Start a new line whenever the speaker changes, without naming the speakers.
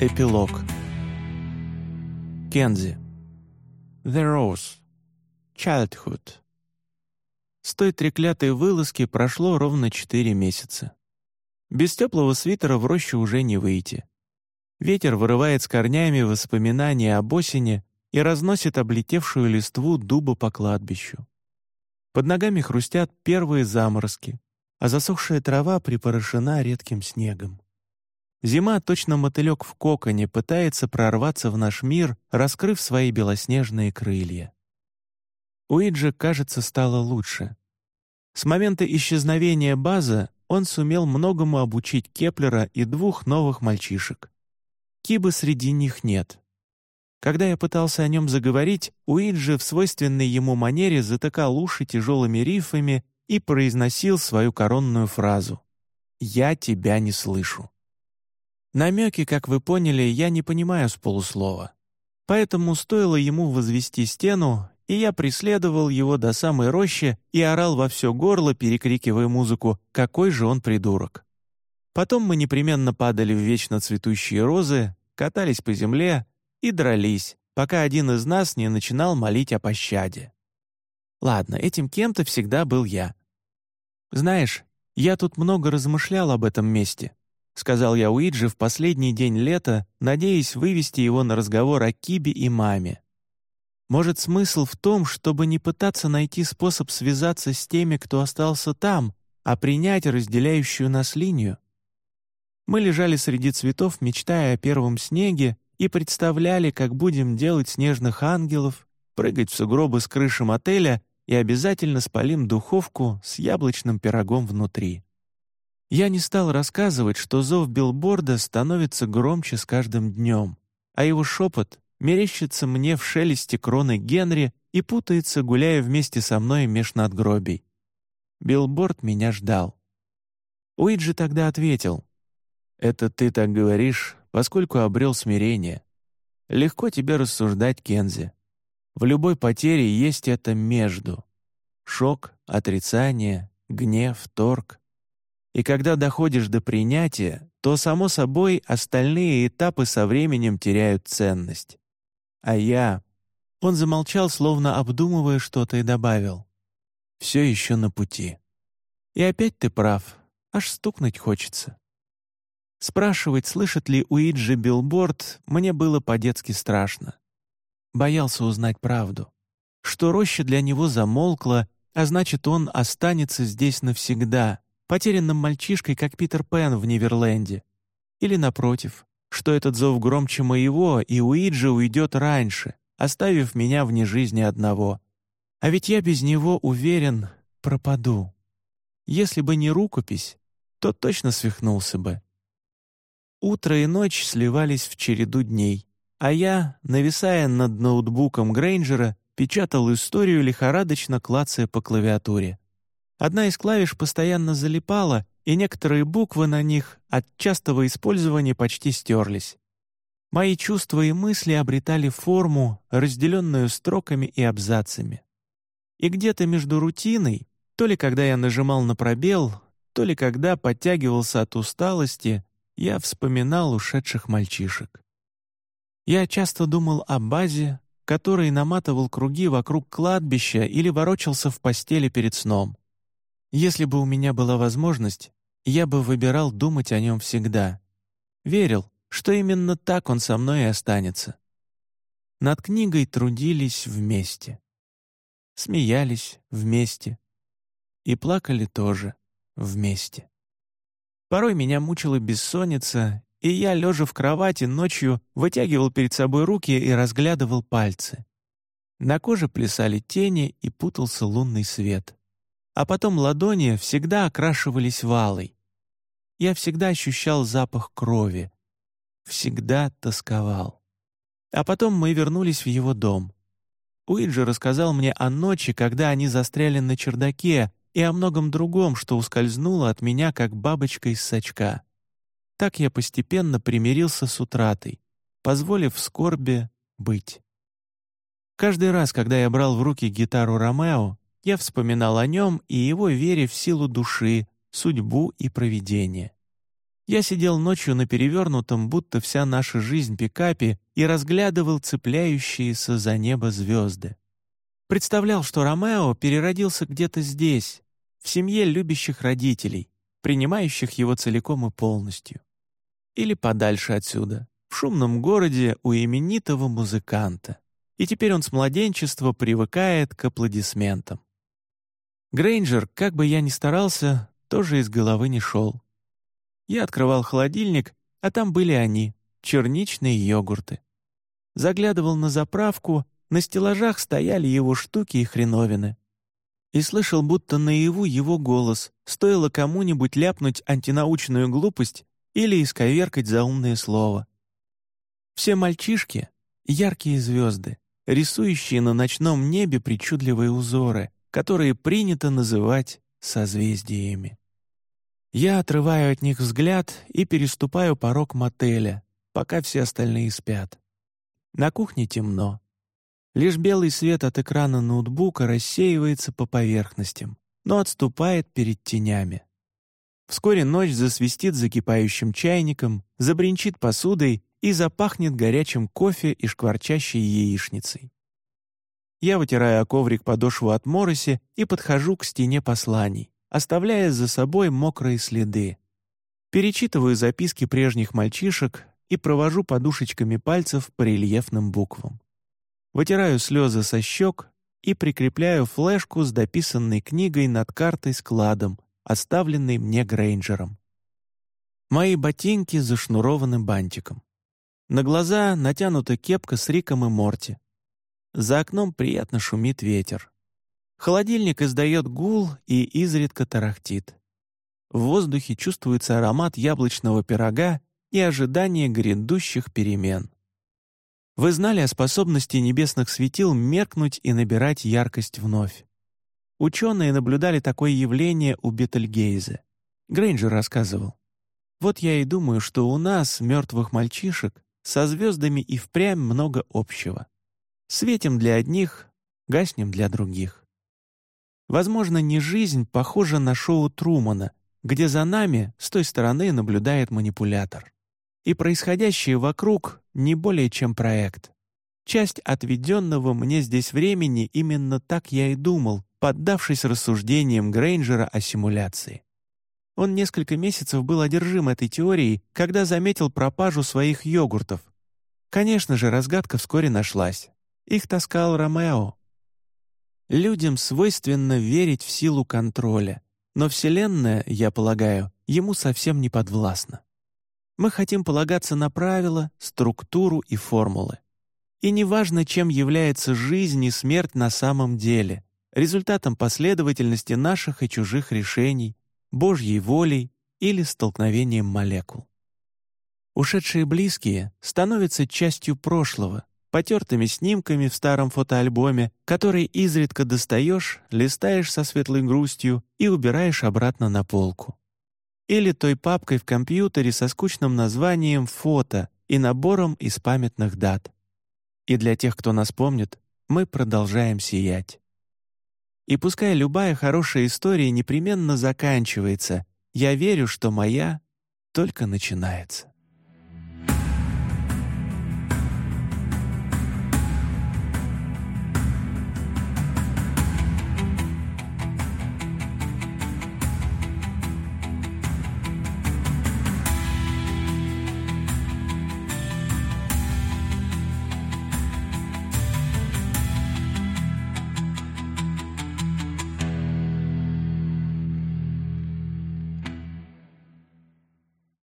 Эпилог. Кензи. The Rose. Childhood. С той треклятой вылазки прошло ровно четыре месяца. Без теплого свитера в рощу уже не выйти. Ветер вырывает с корнями воспоминания об осени и разносит облетевшую листву дуба по кладбищу. Под ногами хрустят первые заморозки, а засохшая трава припорошена редким снегом. Зима, точно мотылек в коконе, пытается прорваться в наш мир, раскрыв свои белоснежные крылья. Уиджи, кажется, стало лучше. С момента исчезновения база он сумел многому обучить Кеплера и двух новых мальчишек. Кибы среди них нет. Когда я пытался о нем заговорить, Уиджи в свойственной ему манере затыкал уши тяжелыми рифами и произносил свою коронную фразу «Я тебя не слышу». Намеки, как вы поняли, я не понимаю с полуслова. Поэтому стоило ему возвести стену, и я преследовал его до самой рощи и орал во все горло, перекрикивая музыку «Какой же он придурок!». Потом мы непременно падали в вечно цветущие розы, катались по земле и дрались, пока один из нас не начинал молить о пощаде. Ладно, этим кем-то всегда был я. Знаешь, я тут много размышлял об этом месте сказал я Уиджи в последний день лета, надеясь вывести его на разговор о Кибе и маме. Может, смысл в том, чтобы не пытаться найти способ связаться с теми, кто остался там, а принять разделяющую нас линию? Мы лежали среди цветов, мечтая о первом снеге, и представляли, как будем делать снежных ангелов, прыгать в сугробы с крыши мотеля и обязательно спалим духовку с яблочным пирогом внутри. Я не стал рассказывать, что зов билборда становится громче с каждым днем, а его шепот мерещится мне в шелесте кроны Генри и путается, гуляя вместе со мной меж надгробий. Билборд меня ждал. Уиджи тогда ответил. «Это ты так говоришь, поскольку обрел смирение. Легко тебе рассуждать, Кензи. В любой потере есть это между. Шок, отрицание, гнев, торг. И когда доходишь до принятия, то, само собой, остальные этапы со временем теряют ценность. А я... Он замолчал, словно обдумывая что-то, и добавил. «Все еще на пути». И опять ты прав, аж стукнуть хочется. Спрашивать, слышит ли Уиджи билборд, мне было по-детски страшно. Боялся узнать правду. Что роща для него замолкла, а значит, он останется здесь навсегда, потерянным мальчишкой, как Питер Пен в Неверленде. Или, напротив, что этот зов громче моего, и Уиджи уйдет раньше, оставив меня вне жизни одного. А ведь я без него, уверен, пропаду. Если бы не рукопись, то точно свихнулся бы. Утро и ночь сливались в череду дней, а я, нависая над ноутбуком Грейнджера, печатал историю, лихорадочно клацая по клавиатуре. Одна из клавиш постоянно залипала, и некоторые буквы на них от частого использования почти стерлись. Мои чувства и мысли обретали форму, разделенную строками и абзацами. И где-то между рутиной, то ли когда я нажимал на пробел, то ли когда подтягивался от усталости, я вспоминал ушедших мальчишек. Я часто думал о базе, который наматывал круги вокруг кладбища или ворочался в постели перед сном. Если бы у меня была возможность, я бы выбирал думать о нем всегда. Верил, что именно так он со мной и останется. Над книгой трудились вместе. Смеялись вместе. И плакали тоже вместе. Порой меня мучила бессонница, и я, лежа в кровати ночью, вытягивал перед собой руки и разглядывал пальцы. На коже плясали тени и путался лунный свет а потом ладони всегда окрашивались валой. Я всегда ощущал запах крови, всегда тосковал. А потом мы вернулись в его дом. Уиджи рассказал мне о ночи, когда они застряли на чердаке, и о многом другом, что ускользнуло от меня, как бабочка из сачка. Так я постепенно примирился с утратой, позволив скорби быть. Каждый раз, когда я брал в руки гитару Ромео, я вспоминал о нем и его вере в силу души, судьбу и провидение. Я сидел ночью на перевернутом, будто вся наша жизнь пикапе, и разглядывал цепляющиеся за небо звезды. Представлял, что Ромео переродился где-то здесь, в семье любящих родителей, принимающих его целиком и полностью. Или подальше отсюда, в шумном городе у именитого музыканта. И теперь он с младенчества привыкает к аплодисментам. Грейнджер, как бы я ни старался, тоже из головы не шел. Я открывал холодильник, а там были они, черничные йогурты. Заглядывал на заправку, на стеллажах стояли его штуки и хреновины. И слышал, будто наяву его голос, стоило кому-нибудь ляпнуть антинаучную глупость или исковеркать заумное слово. Все мальчишки — яркие звезды, рисующие на ночном небе причудливые узоры, которые принято называть созвездиями. Я отрываю от них взгляд и переступаю порог мотеля, пока все остальные спят. На кухне темно. Лишь белый свет от экрана ноутбука рассеивается по поверхностям, но отступает перед тенями. Вскоре ночь засвистит закипающим чайником, забринчит посудой и запахнет горячим кофе и шкварчащей яичницей. Я вытираю о коврик подошву от мороси и подхожу к стене посланий оставляя за собой мокрые следы. Перечитываю записки прежних мальчишек и провожу подушечками пальцев по рельефным буквам. Вытираю слезы со щек и прикрепляю флешку с дописанной книгой над картой складом, оставленной мне Грейнджером. Мои ботинки зашнурованы бантиком. На глаза натянута кепка с Риком и Морти. За окном приятно шумит ветер. Холодильник издает гул и изредка тарахтит. В воздухе чувствуется аромат яблочного пирога и ожидание грядущих перемен. Вы знали о способности небесных светил меркнуть и набирать яркость вновь. Ученые наблюдали такое явление у Бетельгейзе. Грейнджер рассказывал. Вот я и думаю, что у нас, мертвых мальчишек, со звездами и впрямь много общего. Светим для одних, гаснем для других. Возможно, не жизнь похожа на шоу Трумана, где за нами с той стороны наблюдает манипулятор. И происходящее вокруг не более чем проект. Часть отведенного мне здесь времени именно так я и думал, поддавшись рассуждениям Грейнджера о симуляции. Он несколько месяцев был одержим этой теорией, когда заметил пропажу своих йогуртов. Конечно же, разгадка вскоре нашлась. Их таскал Ромео, Людям свойственно верить в силу контроля, но Вселенная, я полагаю, ему совсем не подвластна. Мы хотим полагаться на правила, структуру и формулы. И неважно, чем является жизнь и смерть на самом деле, результатом последовательности наших и чужих решений, Божьей волей или столкновением молекул. Ушедшие близкие становятся частью прошлого, потертыми снимками в старом фотоальбоме, который изредка достаешь, листаешь со светлой грустью и убираешь обратно на полку. Или той папкой в компьютере со скучным названием «Фото» и набором из памятных дат. И для тех, кто нас помнит, мы продолжаем сиять. И пускай любая хорошая история непременно заканчивается, я верю, что моя только начинается.